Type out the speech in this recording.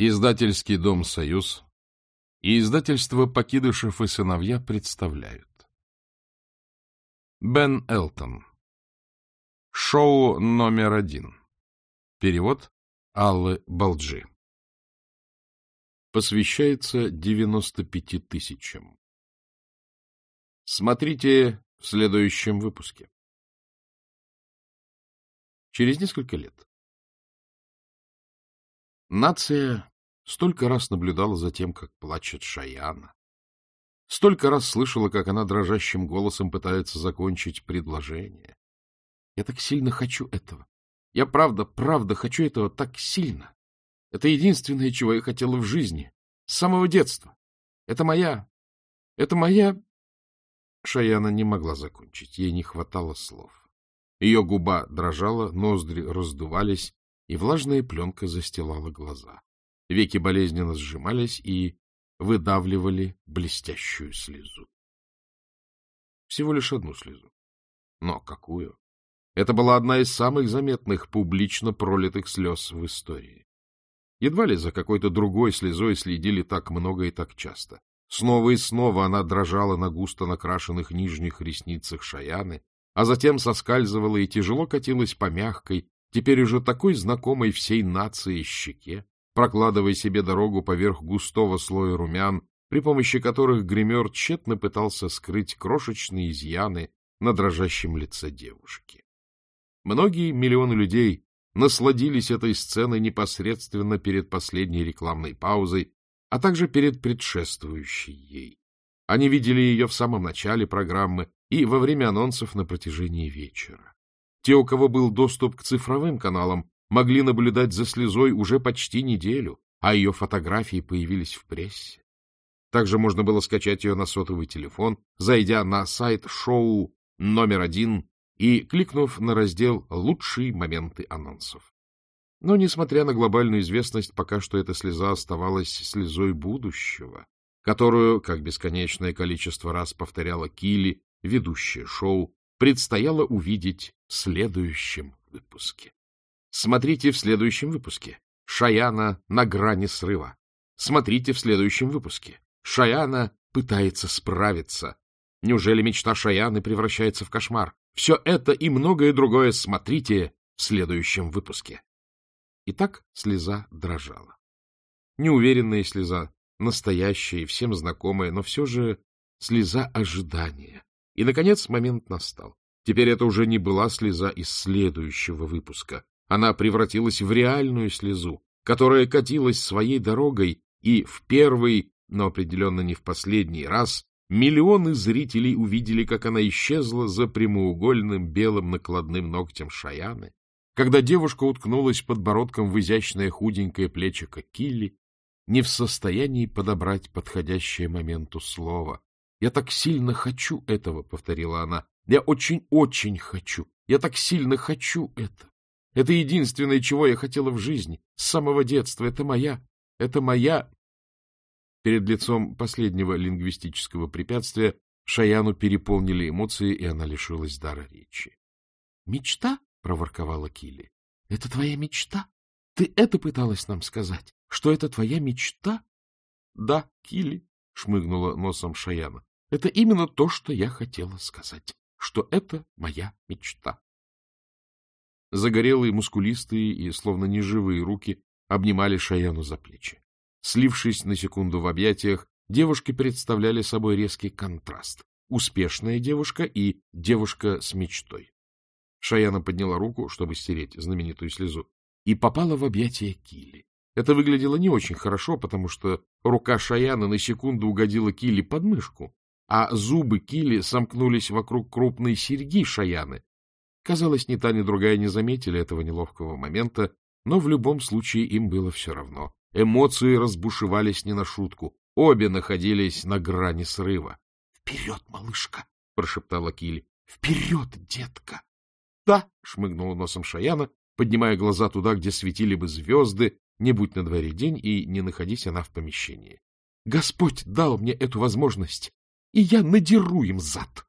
Издательский дом «Союз» и издательство «Покидышев и сыновья» представляют. Бен Элтон. Шоу номер один. Перевод Аллы Балджи. Посвящается 95 тысячам. Смотрите в следующем выпуске. Через несколько лет. Нация столько раз наблюдала за тем, как плачет Шаяна. Столько раз слышала, как она дрожащим голосом пытается закончить предложение. Я так сильно хочу этого. Я правда, правда хочу этого так сильно. Это единственное, чего я хотела в жизни. С самого детства. Это моя... Это моя... Шаяна не могла закончить. Ей не хватало слов. Ее губа дрожала, ноздри раздувались, и влажная пленка застилала глаза. Веки болезненно сжимались и выдавливали блестящую слезу. Всего лишь одну слезу. Но какую? Это была одна из самых заметных публично пролитых слез в истории. Едва ли за какой-то другой слезой следили так много и так часто. Снова и снова она дрожала на густо накрашенных нижних ресницах Шаяны, а затем соскальзывала и тяжело катилась по мягкой, теперь уже такой знакомой всей нации щеке, прокладывая себе дорогу поверх густого слоя румян, при помощи которых гример тщетно пытался скрыть крошечные изъяны на дрожащем лице девушки. Многие миллионы людей насладились этой сценой непосредственно перед последней рекламной паузой, а также перед предшествующей ей. Они видели ее в самом начале программы и во время анонсов на протяжении вечера. Те, у кого был доступ к цифровым каналам, могли наблюдать за слезой уже почти неделю, а ее фотографии появились в прессе. Также можно было скачать ее на сотовый телефон, зайдя на сайт шоу номер один и кликнув на раздел «Лучшие моменты анонсов». Но, несмотря на глобальную известность, пока что эта слеза оставалась слезой будущего, которую, как бесконечное количество раз повторяла Килли, ведущая шоу, предстояло увидеть в следующем выпуске. Смотрите в следующем выпуске. Шаяна на грани срыва. Смотрите в следующем выпуске. Шаяна пытается справиться. Неужели мечта Шаяны превращается в кошмар? Все это и многое другое смотрите в следующем выпуске. Итак, слеза дрожала. Неуверенная слеза, настоящая и всем знакомая, но все же слеза ожидания. И, наконец, момент настал. Теперь это уже не была слеза из следующего выпуска. Она превратилась в реальную слезу, которая катилась своей дорогой, и в первый, но определенно не в последний раз, миллионы зрителей увидели, как она исчезла за прямоугольным белым накладным ногтем Шаяны, когда девушка уткнулась подбородком в изящное худенькое плечико Килли, не в состоянии подобрать подходящее моменту слово. — Я так сильно хочу этого, — повторила она. — Я очень-очень хочу. Я так сильно хочу это. Это единственное, чего я хотела в жизни. С самого детства. Это моя. Это моя. Перед лицом последнего лингвистического препятствия Шаяну переполнили эмоции, и она лишилась дара речи. — Мечта? — проворковала Килли. — Это твоя мечта? Ты это пыталась нам сказать? Что это твоя мечта? — Да, Килли, — шмыгнула носом Шаяна. — Это именно то, что я хотела сказать. Что это моя мечта. Загорелые, мускулистые и словно неживые руки обнимали Шаяну за плечи. Слившись на секунду в объятиях, девушки представляли собой резкий контраст. Успешная девушка и девушка с мечтой. Шаяна подняла руку, чтобы стереть знаменитую слезу, и попала в объятия Килли. Это выглядело не очень хорошо, потому что рука Шаяна на секунду угодила Килли под мышку, а зубы Килли сомкнулись вокруг крупной серьги Шаяны, Казалось, ни та, ни другая не заметили этого неловкого момента, но в любом случае им было все равно. Эмоции разбушевались не на шутку. Обе находились на грани срыва. — Вперед, малышка! — прошептала Килли. — Вперед, детка! — Да! — шмыгнула носом Шаяна, поднимая глаза туда, где светили бы звезды, не будь на дворе день и не находись она в помещении. — Господь дал мне эту возможность, и я надеру им зад!